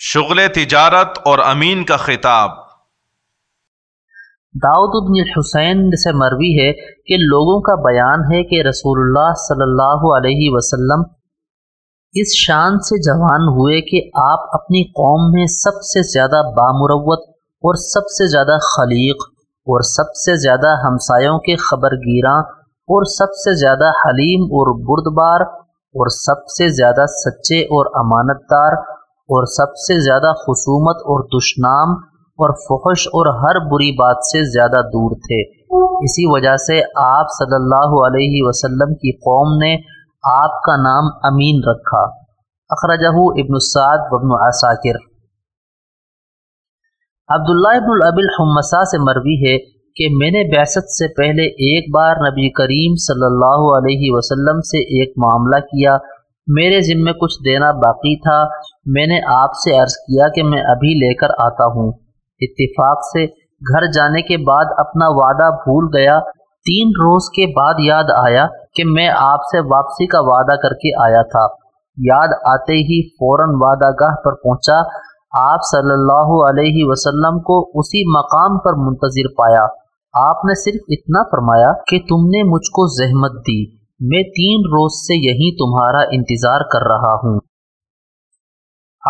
شغل تجارت اور امین کا خطاب۔ داؤد بن الحسین سے مروی ہے کہ لوگوں کا بیان ہے کہ رسول اللہ صلی اللہ علیہ وسلم اس شان سے جوان ہوئے کہ آپ اپنی قوم میں سب سے زیادہ بامروت اور سب سے زیادہ خلیق اور سب سے زیادہ ہمسایوں کے خبر گیراں اور سب سے زیادہ حلیم اور بردبار اور سب سے زیادہ سچے اور امانت دار اور سب سے زیادہ خصومت اور دشنام اور فحش اور ہر بری بات سے زیادہ دور تھے۔ اسی وجہ سے آپ صلی اللہ علیہ وسلم کی قوم نے آپ کا نام امین رکھا۔ اخرجہ ابن السعد وابن عساکر۔ عبداللہ ابن العب الحمسا سے مروی ہے کہ میں نے بیست سے پہلے ایک بار نبی کریم صلی اللہ علیہ وسلم سے ایک معاملہ کیا۔ میرے ذمے کچھ دینا باقی تھا۔ میں نے آپ سے عرض کیا کہ میں ابھی لے کر آتا ہوں۔ اتفاق سے گھر جانے کے بعد اپنا وعدہ بھول گیا۔ تین روز کے بعد یاد آیا کہ میں آپ سے واپسی کا وعدہ کر کے آیا تھا۔ یاد آتے ہی فوراً وعدہ گاہ پر پہنچا۔ آپ صلی اللہ علیہ وسلم کو اسی مقام پر منتظر پایا۔ آپ نے صرف اتنا فرمایا کہ تم نے مجھ کو زحمت دی۔ میں تین روز سے یہیں تمہارا انتظار کر رہا ہوں۔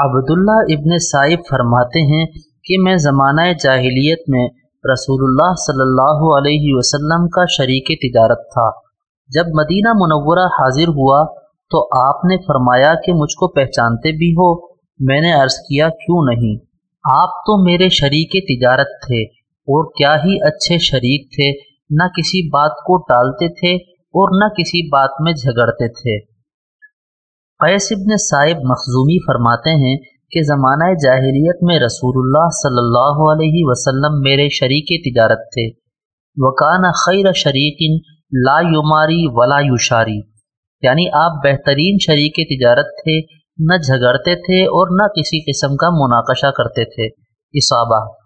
عبداللہ ابن صاحب فرماتے ہیں کہ میں زمانہ جاہلیت میں رسول اللہ صلی اللہ علیہ وسلم کا شریک تجارت تھا۔ جب مدینہ منورہ حاضر ہوا تو آپ نے فرمایا کہ مجھ کو پہچانتے بھی ہو۔ میں نے عرض کیا، کیوں نہیں؟ آپ تو میرے شریک تجارت تھے اور کیا ہی اچھے شریک تھے، نہ کسی بات کو ٹالتے تھے اور نہ کسی بات میں جھگڑتے تھے۔ قیس ابن صاحب مخزومی فرماتے ہیں کہ زمانہ جاہلیت میں رسول اللہ صلی اللہ علیہ وسلم میرے شریک تجارت تھے۔ وکان خیر شریقن لا یماری ولا یوشاری یعنی آپ بہترین شریک تجارت تھے، نہ جھگڑتے تھے اور نہ کسی قسم کا مناقشہ کرتے تھے۔ اصابہ